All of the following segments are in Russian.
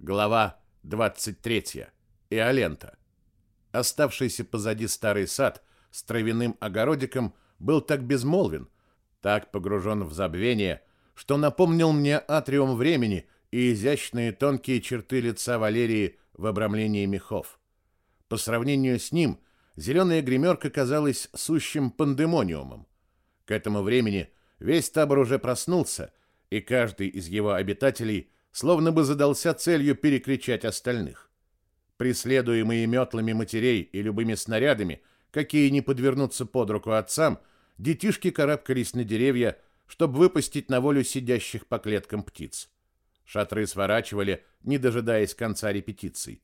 Глава 23. Иолента. Оставшийся позади старый сад с травяным огородиком был так безмолвен, так погружен в забвение, что напомнил мне атриум времени и изящные тонкие черты лица Валерии в обрамлении мехов. По сравнению с ним, зеленая гримерка казалась сущим пандемониумом. К этому времени весь табор уже проснулся, и каждый из его обитателей – словно бы задался целью перекричать остальных. Преследуемые метлами матерей и любыми снарядами, какие не подвернутся под руку отцам, детишки карабкались на деревья, чтобы выпустить на волю сидящих по клеткам птиц. Шатры сворачивали, не дожидаясь конца репетиций.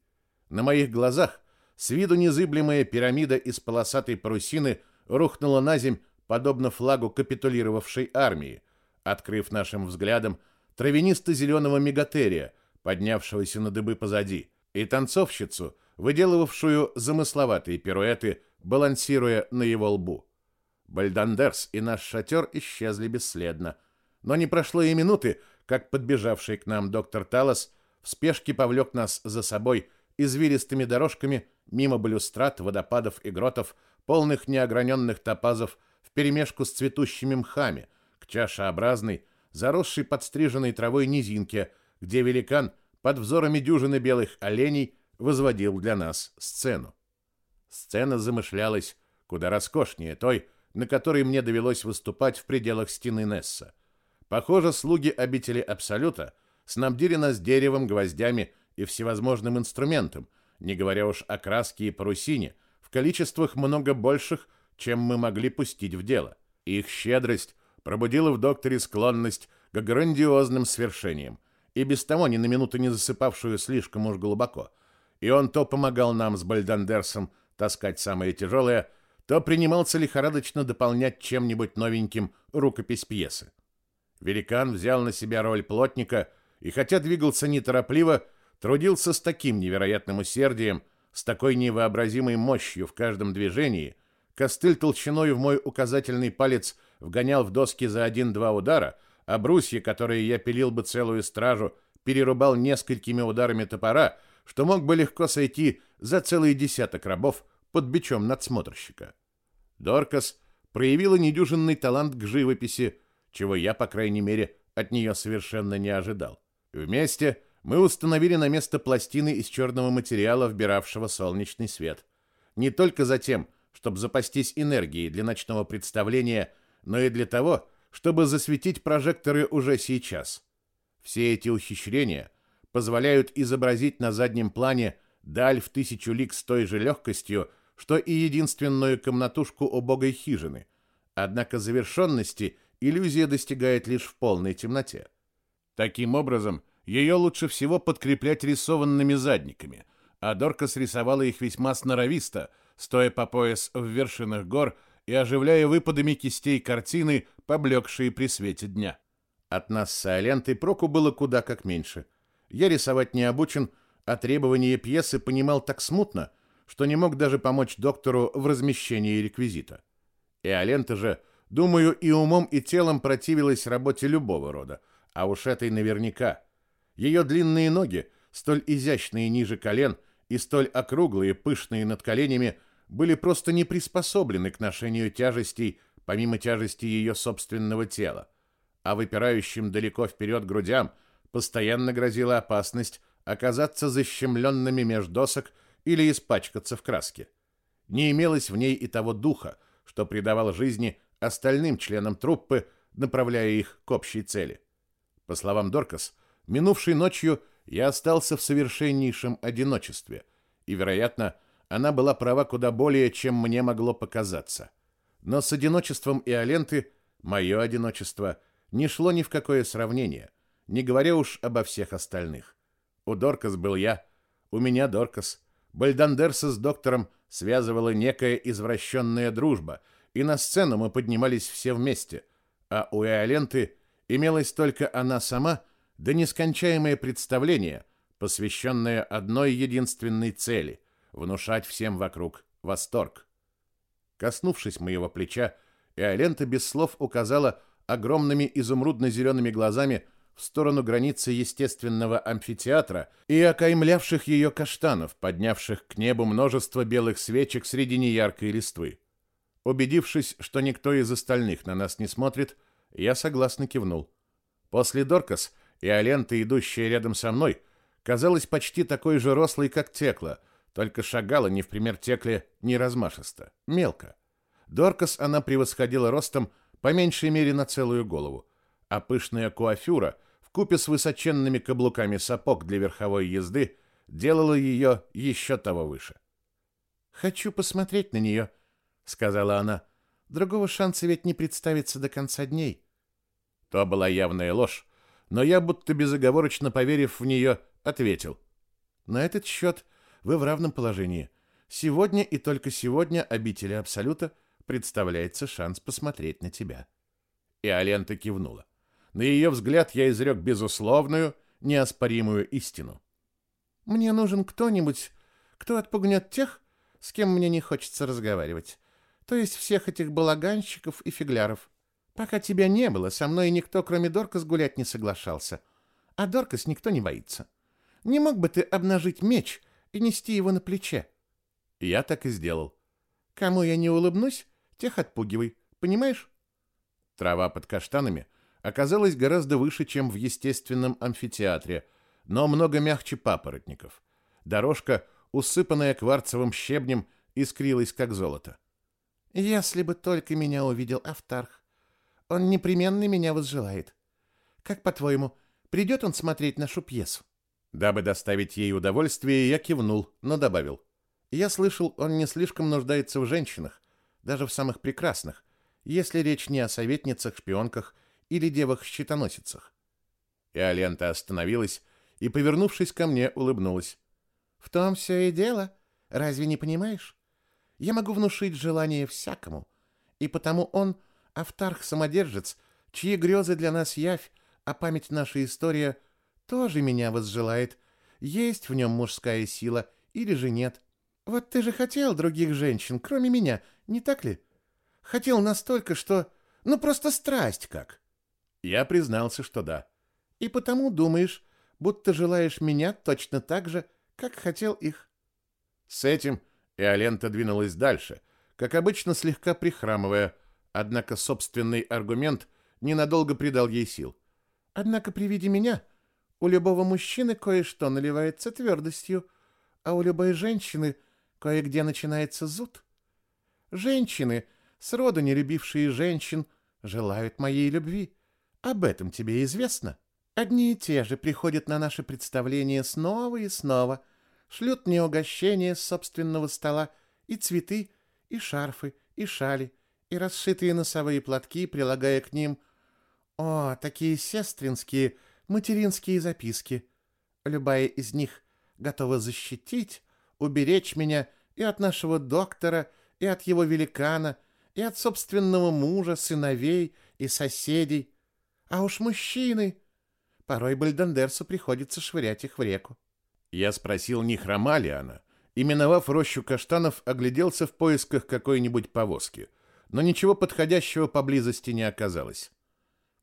На моих глазах с виду незыблемая пирамида из полосатой парусины рухнула на земь, подобно флагу капитулировавшей армии, открыв нашим взглядом травянисто-зеленого мегатерия, поднявшегося на дыбы позади, и танцовщицу, выделывавшую замысловатые пируэты, балансируя на его лбу. Бальдандерс и наш шатер исчезли бесследно, но не прошло и минуты, как подбежавший к нам доктор Талос в спешке повлек нас за собой извилистыми дорожками мимо балюстрат, водопадов и гротов, полных неограненных топазов вперемешку с цветущими мхами, к чашеобразной, заросшей подстриженной травой низинке, где великан под взорами дюжины белых оленей возводил для нас сцену. Сцена замышлялась куда роскошнее той, на которой мне довелось выступать в пределах стены Несса. Похоже, слуги обители Абсолюта снабдили нас деревом, гвоздями и всевозможным инструментом, не говоря уж о краске и парусине, в количествах много больших, чем мы могли пустить в дело. Их щедрость пробудила в докторе склонность к грандиозным свершениям, и без того ни на минуту не засыпавшую слишком уж глубоко. И он то помогал нам с Бальдандерсом таскать самое тяжелое, то принимался лихорадочно дополнять чем-нибудь новеньким рукопись пьесы. Великан взял на себя роль плотника и, хотя двигался неторопливо, трудился с таким невероятным усердием, с такой невообразимой мощью в каждом движении, костыль толщиной в мой указательный палец вгонял в доски за один-два удара, а брусья, которые я пилил бы целую стражу, перерубал несколькими ударами топора, что мог бы легко сойти за целый десяток рабов под бичом надсмотрщика. Доркас проявила недюжинный талант к живописи, чего я, по крайней мере, от нее совершенно не ожидал. Вместе мы установили на место пластины из черного материала, вбиравшего солнечный свет. Не только за тем, чтобы запастись энергией для ночного представления – но и для того, чтобы засветить прожекторы уже сейчас. Все эти ухищрения позволяют изобразить на заднем плане даль в тысячу лик с той же легкостью, что и единственную комнатушку убогой хижины. Однако завершенности иллюзия достигает лишь в полной темноте. Таким образом, ее лучше всего подкреплять рисованными задниками, а Дорка срисовала их весьма сноровисто, стоя по пояс в вершинах гор и оживляя выпадами кистей картины, поблекшие при свете дня. От нас с Айлентой проку было куда как меньше. Я рисовать не обучен, а требования пьесы понимал так смутно, что не мог даже помочь доктору в размещении реквизита. И Алента же, думаю, и умом, и телом противилась работе любого рода, а уж этой наверняка. Ее длинные ноги, столь изящные ниже колен и столь округлые, пышные над коленями, были просто не приспособлены к ношению тяжестей, помимо тяжести ее собственного тела, а выпирающим далеко вперед грудям постоянно грозила опасность оказаться защемленными меж досок или испачкаться в краске. Не имелось в ней и того духа, что придавал жизни остальным членам труппы, направляя их к общей цели. По словам Доркас, минувшей ночью я остался в совершеннейшем одиночестве, и, вероятно, она была права куда более, чем мне могло показаться. Но с одиночеством Иоленты мое одиночество не шло ни в какое сравнение, не говоря уж обо всех остальных. У Доркас был я, у меня Доркас. Бальдандерса с доктором связывала некая извращенная дружба, и на сцену мы поднимались все вместе, а у Иоленты имелась только она сама, да нескончаемое представление, посвященное одной единственной цели внушать всем вокруг восторг. Коснувшись моего плеча, Иолента без слов указала огромными изумрудно-зелеными глазами в сторону границы естественного амфитеатра и окаймлявших ее каштанов, поднявших к небу множество белых свечек среди неяркой листвы. Убедившись, что никто из остальных на нас не смотрит, я согласно кивнул. После Доркас и Алента, идущая рядом со мной, казалась почти такой же рослой, как Текла, только шагала не в пример Текле не размашисто, мелко. Доркас она превосходила ростом по меньшей мере на целую голову, а пышная куафюра в купе с высоченными каблуками сапог для верховой езды делала ее еще того выше. «Хочу посмотреть на нее», — сказала она. «Другого шанса ведь не представится до конца дней». То была явная ложь, но я, будто безоговорочно поверив в нее, ответил. «На этот счет вы в равном положении. Сегодня и только сегодня обители Абсолюта — представляется шанс посмотреть на тебя. И Алента кивнула. На ее взгляд я изрек безусловную, неоспоримую истину. Мне нужен кто-нибудь, кто отпугнет тех, с кем мне не хочется разговаривать. То есть всех этих балаганщиков и фигляров. Пока тебя не было, со мной никто, кроме Доркас, гулять не соглашался. А Доркас никто не боится. Не мог бы ты обнажить меч и нести его на плече? Я так и сделал. Кому я не улыбнусь, Тех отпугивай, понимаешь? Трава под каштанами оказалась гораздо выше, чем в естественном амфитеатре, но много мягче папоротников. Дорожка, усыпанная кварцевым щебнем, искрилась как золото. Если бы только меня увидел Автарх, он непременно меня возжелает. Как по-твоему, придет он смотреть нашу пьесу? Дабы доставить ей удовольствие, я кивнул, но добавил: "Я слышал, он не слишком нуждается в женщинах, даже в самых прекрасных, если речь не о советницах, шпионках или девах-щитоносицах. И Алента остановилась и, повернувшись ко мне, улыбнулась. «В том все и дело. Разве не понимаешь? Я могу внушить желание всякому, и потому он — автарх-самодержец, чьи грезы для нас явь, а память наша история тоже меня возжелает, есть в нем мужская сила или же нет. Вот ты же хотел других женщин, кроме меня, не так ли? Хотел настолько, что... Ну, просто страсть как. Я признался, что да. И потому думаешь, будто желаешь меня точно так же, как хотел их. С этим Иолента двинулась дальше, как обычно слегка прихрамывая, однако собственный аргумент ненадолго придал ей сил. Однако при виде меня у любого мужчины кое-что наливается твердостью, а у любой женщины Кое-где начинается зуд. Женщины, сроду не любившие женщин, желают моей любви. Об этом тебе известно. Одни и те же приходят на наши представления снова и снова, шлют мне угощения с собственного стола, и цветы, и шарфы, и шали, и расшитые носовые платки, прилагая к ним... О, такие сестринские, материнские записки. Любая из них готова защитить, уберечь меня и от нашего доктора, и от его великана, и от собственного мужа, сыновей и соседей. А уж мужчины... Порой Бальдандерсу приходится швырять их в реку. Я спросил, не хрома ли она, и, миновав рощу каштанов, огляделся в поисках какой-нибудь повозки, но ничего подходящего поблизости не оказалось.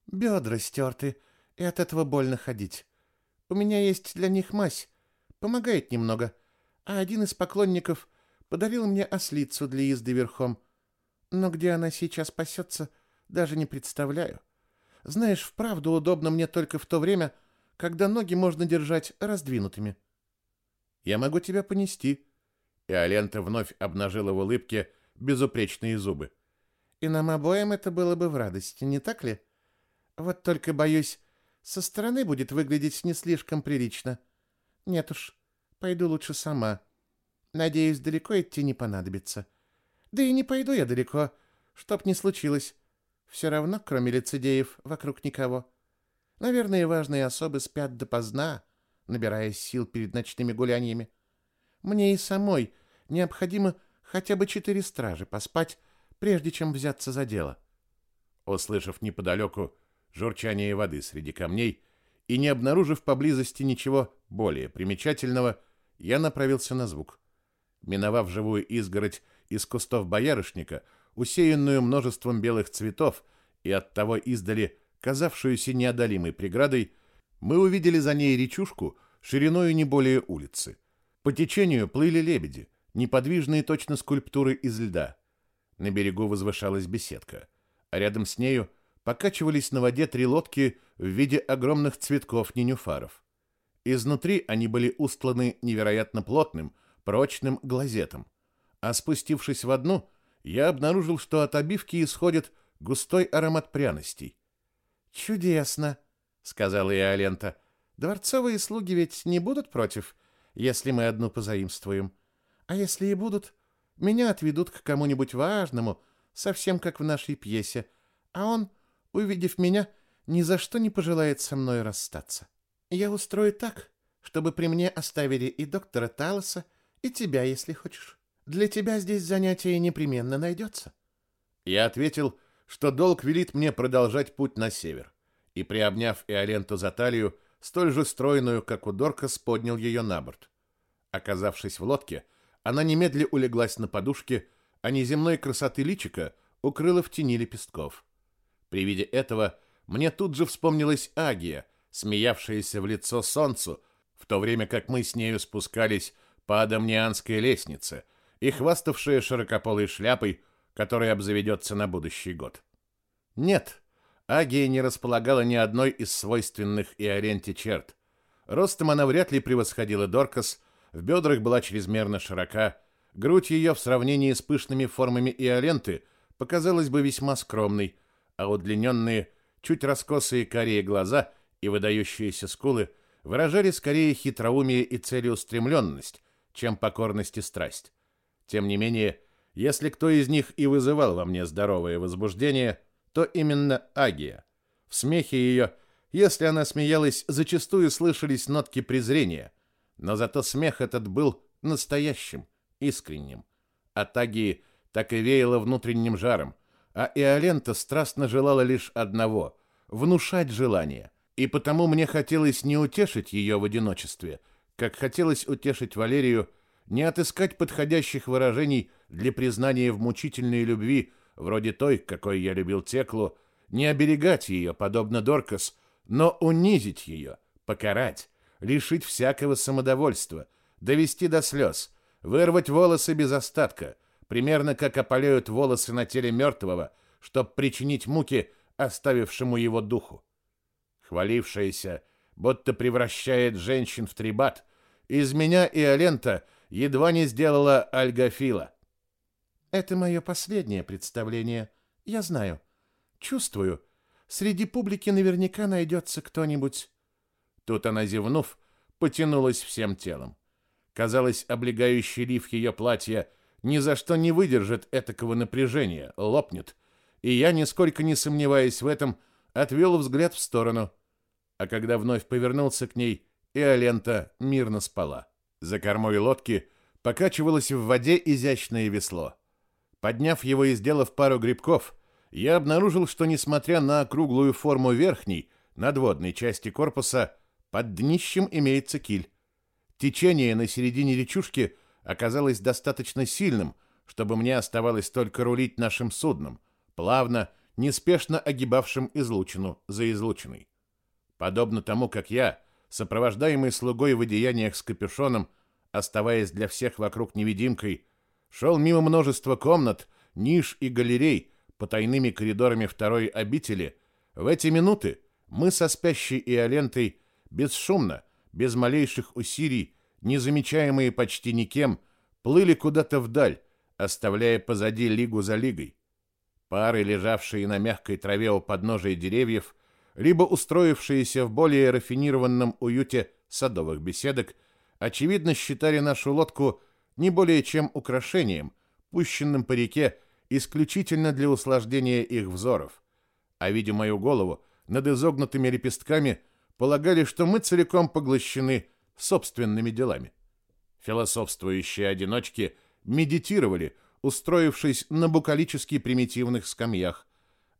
Бедра стерты, и от этого больно ходить. У меня есть для них мазь, помогает немного, а один из поклонников подарил мне ослицу для езды верхом. Но где она сейчас пасется, даже не представляю. Знаешь, вправду удобно мне только в то время, когда ноги можно держать раздвинутыми. Я могу тебя понести. И Алента вновь обнажила в улыбке безупречные зубы. И нам обоим это было бы в радости, не так ли? Вот только, боюсь, со стороны будет выглядеть не слишком прилично. Нет уж, Пойду лучше сама. Надеюсь, далеко идти не понадобится. Да и не пойду я далеко, чтоб не случилось. Все равно, кроме лицедеев, вокруг никого. Наверное, важные особы спят допоздна, набирая сил перед ночными гуляниями. Мне и самой необходимо хотя бы четыре стражи поспать, прежде чем взяться за дело. Услышав неподалеку журчание воды среди камней и не обнаружив поблизости ничего более примечательного, я направился на звук. Миновав живую изгородь из кустов боярышника, усеянную множеством белых цветов и оттого издали казавшуюся неодолимой преградой, мы увидели за ней речушку шириною не более улицы. По течению плыли лебеди, неподвижные точно скульптуры из льда. На берегу возвышалась беседка, а рядом с нею покачивались на воде три лодки в виде огромных цветков ненюфаров. Изнутри они были устланы невероятно плотным, прочным глазетом, а спустившись в одну, я обнаружил, что от обивки исходит густой аромат пряностей. «Чудесно!» — сказала я Алента. «Дворцовые слуги ведь не будут против, если мы одну позаимствуем. А если и будут, меня отведут к кому-нибудь важному, совсем как в нашей пьесе, а он, увидев меня, ни за что не пожелает со мной расстаться. Я устрою так, чтобы при мне оставили и доктора Талоса, и тебя, если хочешь. Для тебя здесь занятие непременно найдется». Я ответил, что долг велит мне продолжать путь на север, и, приобняв Иоленту за талию, столь же стройную, как у Доркас, поднял ее на борт. Оказавшись в лодке, она немедля улеглась на подушке, а неземной красоты личика укрыла в тени лепестков. При виде этого мне тут же вспомнилась Агия, смеявшаяся в лицо солнцу, в то время как мы с нею спускались по Адамнианской лестнице и хваставшая широкополой шляпой, которая обзаведется на будущий год. Нет, Агия не располагала ни одной из свойственных и Оренте черт. Ростом она вряд ли превосходила Доркас, в бедрах была чрезмерно широка, грудь ее в сравнении с пышными формами Иоленты показалась бы весьма скромной, а удлиненные, чуть раскосые карие глаза и выдающиеся скулы выражали скорее хитроумие и целеустремленность, чем покорность и страсть. Тем не менее, если кто из них и вызывал во мне здоровое возбуждение, то именно Агия. В смехе ее, если она смеялась, зачастую слышались нотки презрения, но зато смех этот был настоящим, искренним. От Агии так и веяло внутренним жаром, а Иолента страстно желала лишь одного — внушать желание, и потому мне хотелось не утешить ее в одиночестве, как хотелось утешить Валерию — не отыскать подходящих выражений для признания в мучительной любви, вроде той, какой я любил Теклу, не оберегать ее, подобно Доркас, но унизить ее, покарать, лишить всякого самодовольства, довести до слез, вырвать волосы без остатка, примерно как опаляют волосы на теле мертвого, чтоб причинить муки оставившему его духу. Хвалившаяся, будто превращает женщин в трибат, из меня и Алента — едва не сделала Альгафила. Это мое последнее представление. Я знаю. Чувствую. Среди публики наверняка найдется кто-нибудь. Тут она, зевнув, потянулась всем телом. Казалось, облегающий лиф ее платья ни за что не выдержит этакого напряжения, лопнет. И я, нисколько не сомневаясь в этом, отвел взгляд в сторону. А когда вновь повернулся к ней, Иолента мирно спала. За кормой лодки покачивалось в воде изящное весло. Подняв его и сделав пару грибков, я обнаружил, что, несмотря на круглую форму верхней, надводной части корпуса, под днищем имеется киль. Течение на середине речушки оказалось достаточно сильным, чтобы мне оставалось только рулить нашим судном, плавно, неспешно огибавшим излучину за излучиной. Подобно тому, как я — сопровождаемый слугой в одеяниях с капюшоном, оставаясь для всех вокруг невидимкой, шел мимо множества комнат, ниш и галерей по тайными коридорами второй обители, в эти минуты мы со спящей Иолентой бесшумно, без малейших усилий, незамечаемые почти никем, плыли куда-то вдаль, оставляя позади лигу за лигой. Пары, лежавшие на мягкой траве у подножия деревьев, либо устроившиеся в более рафинированном уюте садовых беседок, очевидно считали нашу лодку не более чем украшением, пущенным по реке исключительно для услаждения их взоров. А видя мою голову над изогнутыми лепестками, полагали, что мы целиком поглощены собственными делами. Философствующие одиночки медитировали, устроившись на букалически примитивных скамьях,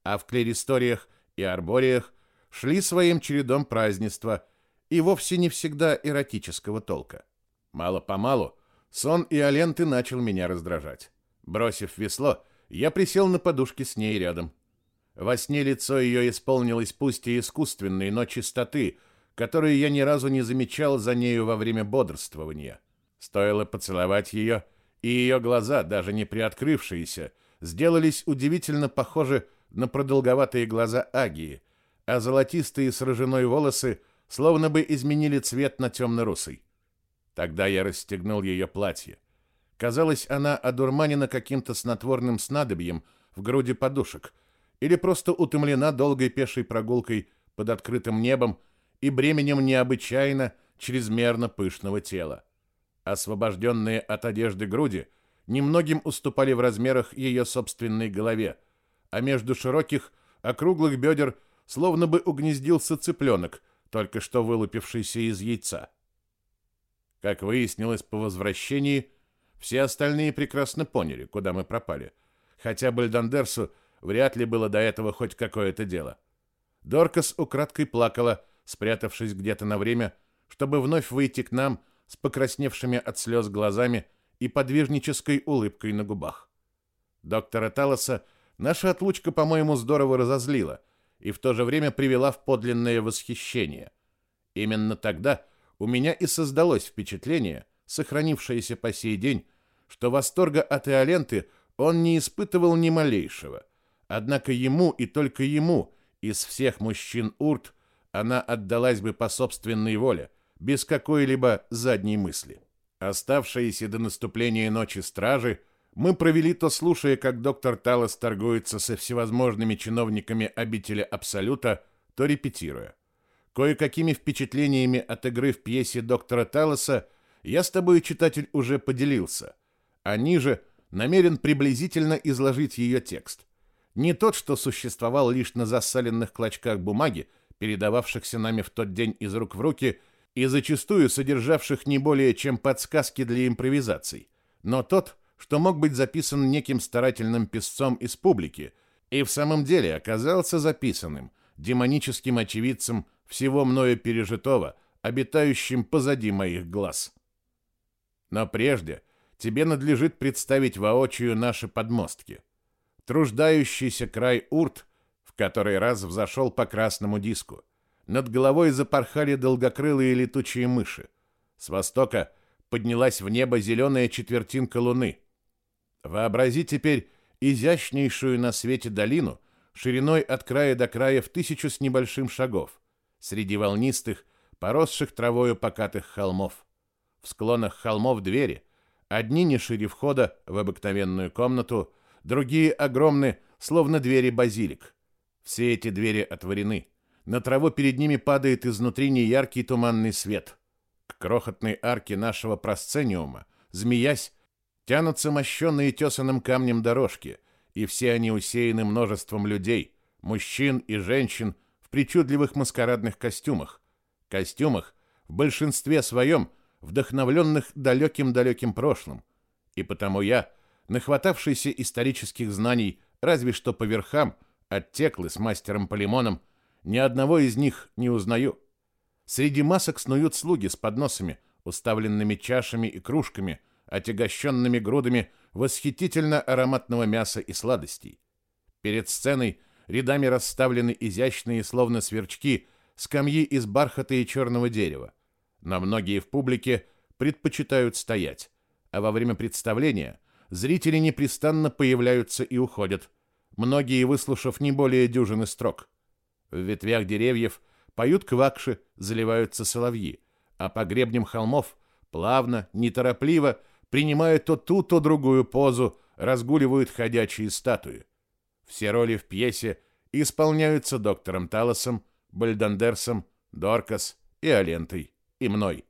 а в клеристориях и арбориях шли своим чередом празднества и вовсе не всегда эротического толка. Мало-помалу сон и Аленты начал меня раздражать. Бросив весло, я присел на подушке с ней рядом. Во сне лицо ее исполнилось пусть и искусственной, но чистоты, которую я ни разу не замечал за нею во время бодрствования. Стоило поцеловать ее, и ее глаза, даже не приоткрывшиеся, сделались удивительно похожи на продолговатые глаза Агии, а золотистые с рыжиной волосы словно бы изменили цвет на темно-русый. Тогда я расстегнул ее платье. Казалось, она одурманена каким-то снотворным снадобьем в груди подушек или просто утомлена долгой пешей прогулкой под открытым небом и бременем необычайно чрезмерно пышного тела. Освобожденные от одежды груди немногим уступали в размерах ее собственной голове, а между широких, округлых бедер словно бы угнездился цыпленок, только что вылупившийся из яйца. Как выяснилось по возвращении, все остальные прекрасно поняли, куда мы пропали, хотя Бальдандерсу вряд ли было до этого хоть какое-то дело. Доркас украдкой плакала, спрятавшись где-то на время, чтобы вновь выйти к нам с покрасневшими от слез глазами и подвижнической улыбкой на губах. Доктора Талоса наша отлучка, по-моему, здорово разозлила и в то же время привела в подлинное восхищение. Именно тогда у меня и создалось впечатление, сохранившееся по сей день, что восторга от Иоленты он не испытывал ни малейшего. Однако ему и только ему из всех мужчин Урт она отдалась бы по собственной воле – без какой-либо задней мысли. Оставшиеся до наступления ночи стражи мы провели то слушая, как доктор Талос торгуется со всевозможными чиновниками обители Абсолюта, то репетируя. Кое-какими впечатлениями от игры в пьесе доктора Талоса я с тобой, читатель, уже поделился, а ниже намерен приблизительно изложить ее текст. Не тот, что существовал лишь на засаленных клочках бумаги, передававшихся нами в тот день из рук в руки – и зачастую содержавших не более чем подсказки для импровизаций, но тот, что мог быть записан неким старательным писцом из публики, и в самом деле оказался записанным демоническим очевидцем всего мною пережитого, обитающим позади моих глаз. Но прежде тебе надлежит представить воочию наши подмостки. Труждающийся край урт в который раз взошел по красному диску – над головой запорхали долгокрылые летучие мыши. С востока поднялась в небо зеленая четвертинка луны. Вообрази теперь изящнейшую на свете долину, шириной от края до края в тысячу с небольшим шагов, среди волнистых, поросших травою покатых холмов. В склонах холмов двери, одни не шире входа в обыкновенную комнату, другие огромны, словно двери базилик. Все эти двери отворены. На траву перед ними падает изнутри неяркий туманный свет. К крохотной арке нашего просцениума, змеясь, тянутся мощенные тесаным камнем дорожки, и все они усеяны множеством людей, мужчин и женщин в причудливых маскарадных костюмах. Костюмах, в большинстве своем, вдохновленных далеким-далеким прошлым. И потому я, нахватавшийся исторических знаний разве что по верхам, от Теклы с мастером Полимоном, ни одного из них не узнаю. Среди масок снуют слуги с подносами, уставленными чашами и кружками, отягощенными грудами восхитительно ароматного мяса и сладостей. Перед сценой рядами расставлены изящные, словно сверчки, скамьи из бархата и черного дерева. Но многие в публике предпочитают стоять, а во время представления зрители непрестанно появляются и уходят, многие выслушав не более дюжины строк. В ветвях деревьев поют квакши, заливаются соловьи, а по гребням холмов плавно, неторопливо, принимая то ту, то другую позу, разгуливают ходячие статуи. Все роли в пьесе исполняются доктором Талосом, Бальдандерсом, Доркас и Алентой, и мной.